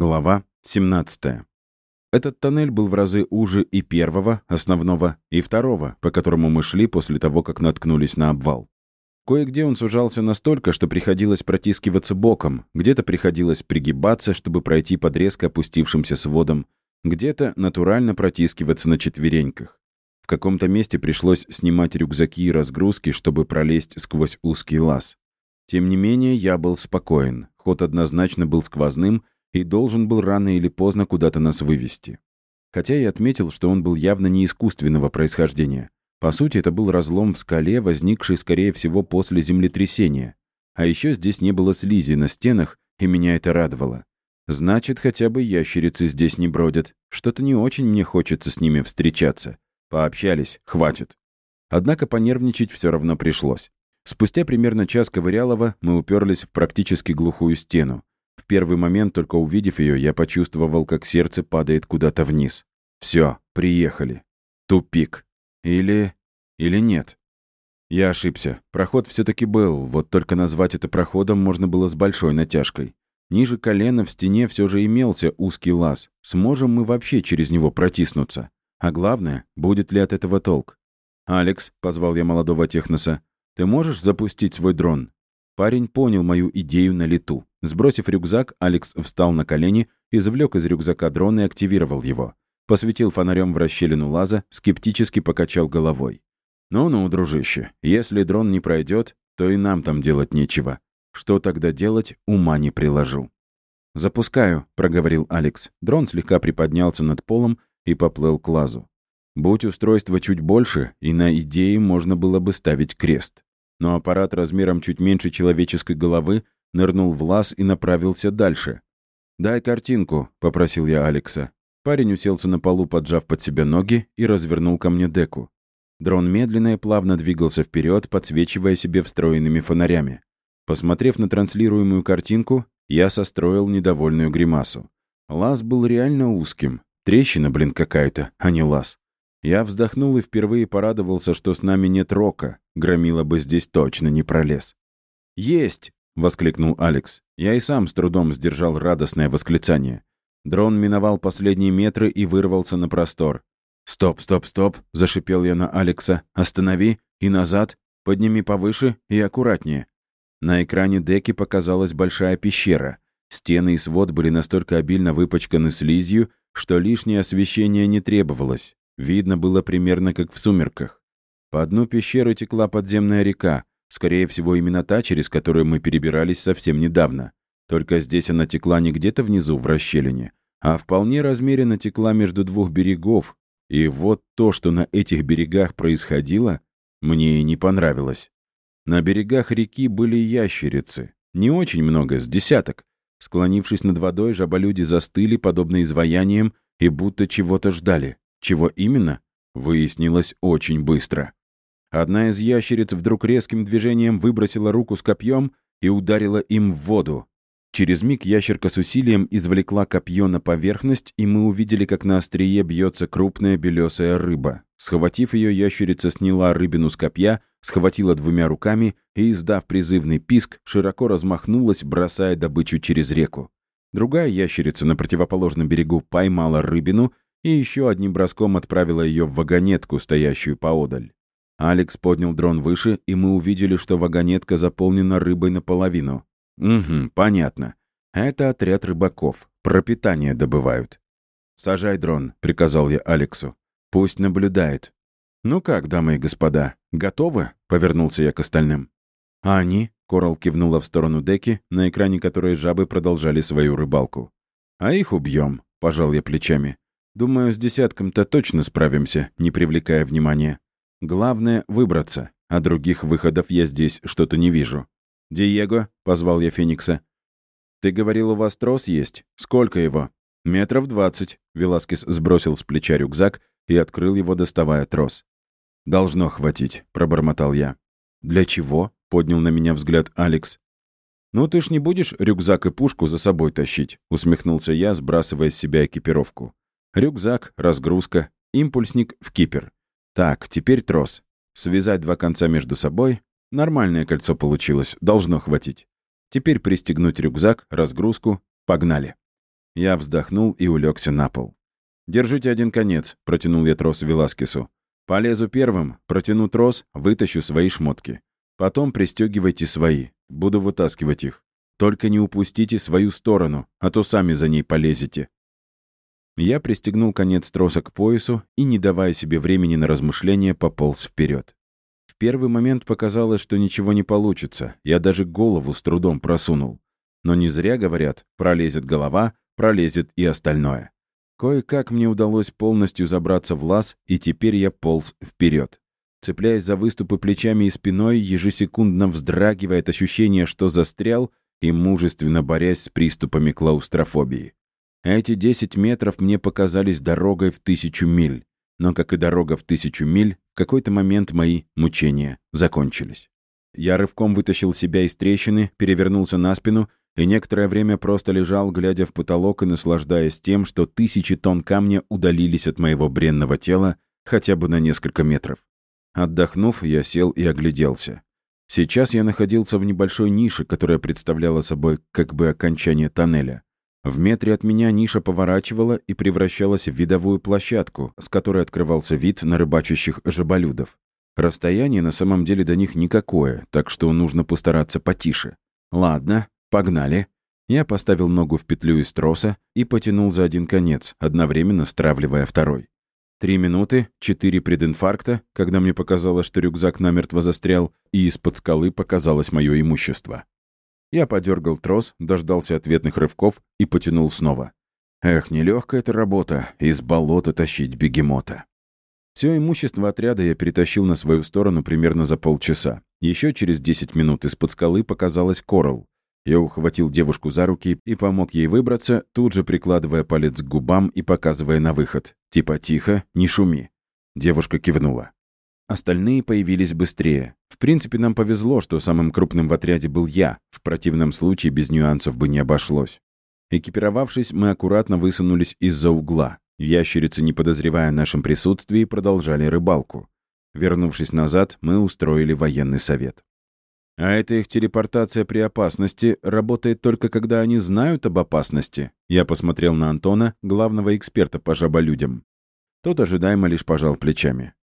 Глава 17. Этот тоннель был в разы уже и первого, основного, и второго, по которому мы шли после того, как наткнулись на обвал. Кое-где он сужался настолько, что приходилось протискиваться боком, где-то приходилось пригибаться, чтобы пройти под резко опустившимся сводом, где-то натурально протискиваться на четвереньках. В каком-то месте пришлось снимать рюкзаки и разгрузки, чтобы пролезть сквозь узкий лаз. Тем не менее, я был спокоен. Ход однозначно был сквозным — и должен был рано или поздно куда-то нас вывести. Хотя и отметил, что он был явно не искусственного происхождения. По сути, это был разлом в скале, возникший, скорее всего, после землетрясения. А еще здесь не было слизи на стенах, и меня это радовало. Значит, хотя бы ящерицы здесь не бродят. Что-то не очень мне хочется с ними встречаться. Пообщались, хватит. Однако понервничать все равно пришлось. Спустя примерно час ковырялова мы уперлись в практически глухую стену. Первый момент, только увидев ее, я почувствовал, как сердце падает куда-то вниз. Все, приехали. Тупик. Или... или нет. Я ошибся. Проход все таки был, вот только назвать это проходом можно было с большой натяжкой. Ниже колена в стене все же имелся узкий лаз. Сможем мы вообще через него протиснуться? А главное, будет ли от этого толк? «Алекс», — позвал я молодого техноса, — «ты можешь запустить свой дрон?» Парень понял мою идею на лету. Сбросив рюкзак, Алекс встал на колени, извлек из рюкзака дрон и активировал его. Посветил фонарем в расщелину лаза, скептически покачал головой. «Ну-ну, дружище, если дрон не пройдет, то и нам там делать нечего. Что тогда делать, ума не приложу». «Запускаю», — проговорил Алекс. Дрон слегка приподнялся над полом и поплыл к лазу. Будь устройство чуть больше, и на идее можно было бы ставить крест. Но аппарат размером чуть меньше человеческой головы нырнул в лаз и направился дальше. «Дай картинку», — попросил я Алекса. Парень уселся на полу, поджав под себя ноги, и развернул ко мне деку. Дрон медленно и плавно двигался вперед, подсвечивая себе встроенными фонарями. Посмотрев на транслируемую картинку, я состроил недовольную гримасу. Лаз был реально узким. Трещина, блин, какая-то, а не лаз. Я вздохнул и впервые порадовался, что с нами нет рока. Громила бы здесь точно не пролез. «Есть!» — воскликнул Алекс. Я и сам с трудом сдержал радостное восклицание. Дрон миновал последние метры и вырвался на простор. «Стоп, стоп, стоп!» — зашипел я на Алекса. «Останови и назад, подними повыше и аккуратнее». На экране деки показалась большая пещера. Стены и свод были настолько обильно выпачканы слизью, что лишнее освещение не требовалось. Видно было примерно как в сумерках. По дну пещеры текла подземная река, Скорее всего, именно та, через которую мы перебирались совсем недавно. Только здесь она текла не где-то внизу, в расщелине, а вполне размеренно текла между двух берегов. И вот то, что на этих берегах происходило, мне и не понравилось. На берегах реки были ящерицы. Не очень много, с десяток. Склонившись над водой, жаболюди застыли, подобно изваяниям, и будто чего-то ждали. Чего именно? Выяснилось очень быстро. Одна из ящериц вдруг резким движением выбросила руку с копьем и ударила им в воду. Через миг ящерка с усилием извлекла копье на поверхность, и мы увидели, как на острие бьется крупная белесая рыба. Схватив ее, ящерица сняла рыбину с копья, схватила двумя руками и, издав призывный писк, широко размахнулась, бросая добычу через реку. Другая ящерица на противоположном берегу поймала рыбину и еще одним броском отправила ее в вагонетку, стоящую поодаль. Алекс поднял дрон выше, и мы увидели, что вагонетка заполнена рыбой наполовину. Угу, понятно. Это отряд рыбаков. Пропитание добывают. «Сажай дрон», — приказал я Алексу. «Пусть наблюдает». «Ну как, дамы и господа, готовы?» — повернулся я к остальным. «А они?» — Корал кивнула в сторону деки, на экране которой жабы продолжали свою рыбалку. «А их убьем», — пожал я плечами. «Думаю, с десятком-то точно справимся, не привлекая внимания». Главное — выбраться, а других выходов я здесь что-то не вижу. «Диего», — позвал я Феникса. «Ты говорил, у вас трос есть? Сколько его?» «Метров двадцать», — Веласкес сбросил с плеча рюкзак и открыл его, доставая трос. «Должно хватить», — пробормотал я. «Для чего?» — поднял на меня взгляд Алекс. «Ну ты ж не будешь рюкзак и пушку за собой тащить», — усмехнулся я, сбрасывая с себя экипировку. «Рюкзак, разгрузка, импульсник в кипер. Так, теперь трос. Связать два конца между собой. Нормальное кольцо получилось, должно хватить. Теперь пристегнуть рюкзак, разгрузку. Погнали. Я вздохнул и улегся на пол. «Держите один конец», — протянул я трос Веласкесу. «Полезу первым, протяну трос, вытащу свои шмотки. Потом пристегивайте свои, буду вытаскивать их. Только не упустите свою сторону, а то сами за ней полезете». Я пристегнул конец троса к поясу и, не давая себе времени на размышления, пополз вперед. В первый момент показалось, что ничего не получится. Я даже голову с трудом просунул. Но не зря говорят, пролезет голова, пролезет и остальное. Кое-как мне удалось полностью забраться в лаз, и теперь я полз вперед. Цепляясь за выступы плечами и спиной, ежесекундно вздрагивает ощущение, что застрял, и мужественно борясь с приступами клаустрофобии. Эти 10 метров мне показались дорогой в тысячу миль. Но, как и дорога в тысячу миль, в какой-то момент мои мучения закончились. Я рывком вытащил себя из трещины, перевернулся на спину и некоторое время просто лежал, глядя в потолок и наслаждаясь тем, что тысячи тонн камня удалились от моего бренного тела хотя бы на несколько метров. Отдохнув, я сел и огляделся. Сейчас я находился в небольшой нише, которая представляла собой как бы окончание тоннеля. В метре от меня ниша поворачивала и превращалась в видовую площадку, с которой открывался вид на рыбачащих жаболюдов. Расстояние на самом деле до них никакое, так что нужно постараться потише. Ладно, погнали. Я поставил ногу в петлю из троса и потянул за один конец, одновременно стравливая второй. Три минуты, четыре прединфаркта, когда мне показалось, что рюкзак намертво застрял, и из-под скалы показалось мое имущество. Я подергал трос, дождался ответных рывков и потянул снова. Эх, нелегкая эта работа — из болота тащить бегемота. Все имущество отряда я перетащил на свою сторону примерно за полчаса. Еще через 10 минут из-под скалы показалась Корал. Я ухватил девушку за руки и помог ей выбраться, тут же прикладывая палец к губам и показывая на выход. Типа «тихо, не шуми». Девушка кивнула. Остальные появились быстрее. В принципе, нам повезло, что самым крупным в отряде был я. В противном случае без нюансов бы не обошлось. Экипировавшись, мы аккуратно высунулись из-за угла. Ящерицы, не подозревая о нашем присутствии, продолжали рыбалку. Вернувшись назад, мы устроили военный совет. А эта их телепортация при опасности работает только когда они знают об опасности. Я посмотрел на Антона, главного эксперта по жаболюдям. Тот ожидаемо лишь пожал плечами.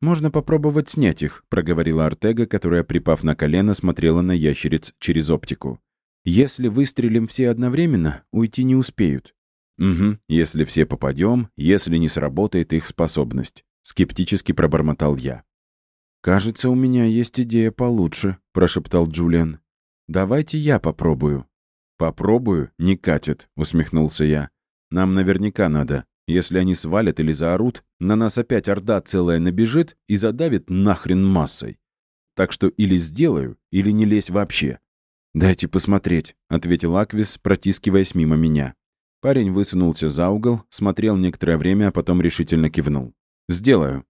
«Можно попробовать снять их», — проговорила Артега, которая, припав на колено, смотрела на ящериц через оптику. «Если выстрелим все одновременно, уйти не успеют». «Угу, если все попадем, если не сработает их способность», — скептически пробормотал я. «Кажется, у меня есть идея получше», — прошептал Джулиан. «Давайте я попробую». «Попробую, не катит», — усмехнулся я. «Нам наверняка надо. Если они свалят или заорут, на нас опять орда целая набежит и задавит нахрен массой. Так что или сделаю, или не лезь вообще. «Дайте посмотреть», — ответил Аквис, протискиваясь мимо меня. Парень высунулся за угол, смотрел некоторое время, а потом решительно кивнул. «Сделаю».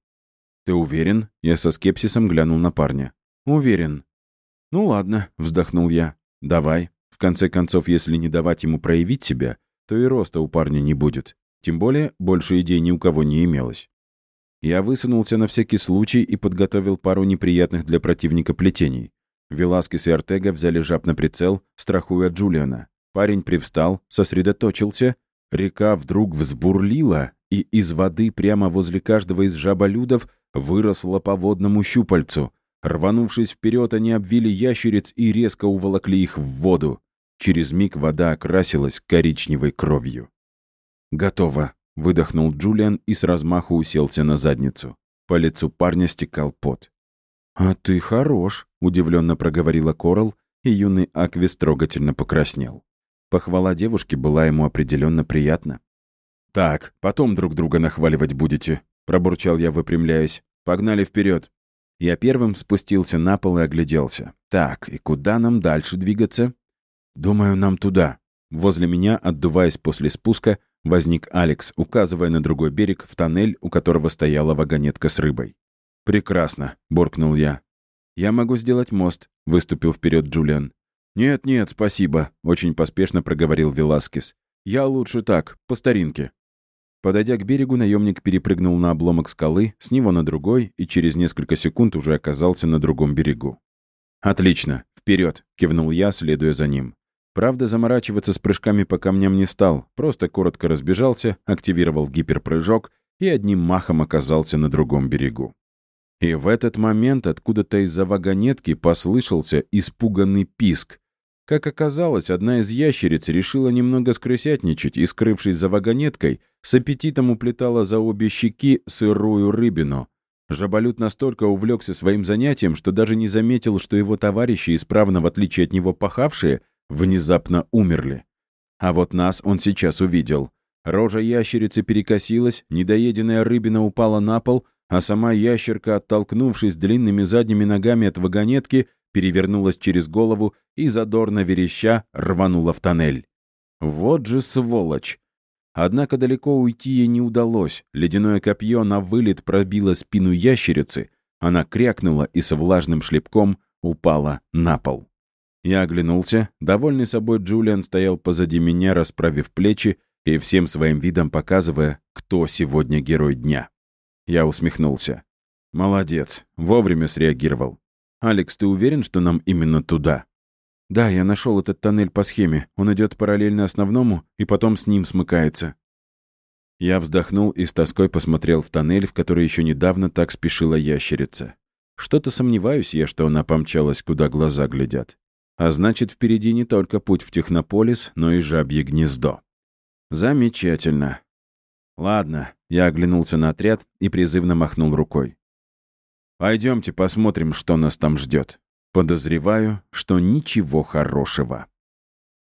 «Ты уверен?» Я со скепсисом глянул на парня. «Уверен». «Ну ладно», — вздохнул я. «Давай. В конце концов, если не давать ему проявить себя, то и роста у парня не будет. Тем более, больше идей ни у кого не имелось. Я высунулся на всякий случай и подготовил пару неприятных для противника плетений. Веласкес и Артега взяли жаб на прицел, страхуя Джулиана. Парень привстал, сосредоточился. Река вдруг взбурлила, и из воды прямо возле каждого из жаболюдов выросла по водному щупальцу. Рванувшись вперед, они обвили ящериц и резко уволокли их в воду. Через миг вода окрасилась коричневой кровью. «Готово», — выдохнул Джулиан и с размаху уселся на задницу. По лицу парня стекал пот. «А ты хорош», — удивленно проговорила Корал, и юный Аквис трогательно покраснел. Похвала девушки была ему определенно приятна. «Так, потом друг друга нахваливать будете», — пробурчал я, выпрямляясь. «Погнали вперед. Я первым спустился на пол и огляделся. «Так, и куда нам дальше двигаться?» «Думаю, нам туда». Возле меня, отдуваясь после спуска, Возник Алекс, указывая на другой берег, в тоннель, у которого стояла вагонетка с рыбой. «Прекрасно», — буркнул я. «Я могу сделать мост», — выступил вперед Джулиан. «Нет-нет, спасибо», — очень поспешно проговорил Веласкес. «Я лучше так, по старинке». Подойдя к берегу, наемник перепрыгнул на обломок скалы, с него на другой, и через несколько секунд уже оказался на другом берегу. «Отлично, вперед! кивнул я, следуя за ним. Правда, заморачиваться с прыжками по камням не стал, просто коротко разбежался, активировал гиперпрыжок и одним махом оказался на другом берегу. И в этот момент откуда-то из-за вагонетки послышался испуганный писк. Как оказалось, одна из ящериц решила немного скрысятничать и, скрывшись за вагонеткой, с аппетитом уплетала за обе щеки сырую рыбину. Жаболют настолько увлекся своим занятием, что даже не заметил, что его товарищи, исправно в отличие от него пахавшие, внезапно умерли. А вот нас он сейчас увидел. Рожа ящерицы перекосилась, недоеденная рыбина упала на пол, а сама ящерка, оттолкнувшись длинными задними ногами от вагонетки, перевернулась через голову и, задорно вереща, рванула в тоннель. Вот же сволочь! Однако далеко уйти ей не удалось. Ледяное копье на вылет пробило спину ящерицы, она крякнула и со влажным шлепком упала на пол. Я оглянулся. Довольный собой Джулиан стоял позади меня, расправив плечи и всем своим видом показывая, кто сегодня герой дня. Я усмехнулся. «Молодец, вовремя среагировал. Алекс, ты уверен, что нам именно туда?» «Да, я нашел этот тоннель по схеме. Он идет параллельно основному и потом с ним смыкается». Я вздохнул и с тоской посмотрел в тоннель, в который еще недавно так спешила ящерица. Что-то сомневаюсь я, что она помчалась, куда глаза глядят. А значит, впереди не только путь в Технополис, но и жабье гнездо. Замечательно. Ладно, я оглянулся на отряд и призывно махнул рукой. Пойдемте посмотрим, что нас там ждет. Подозреваю, что ничего хорошего.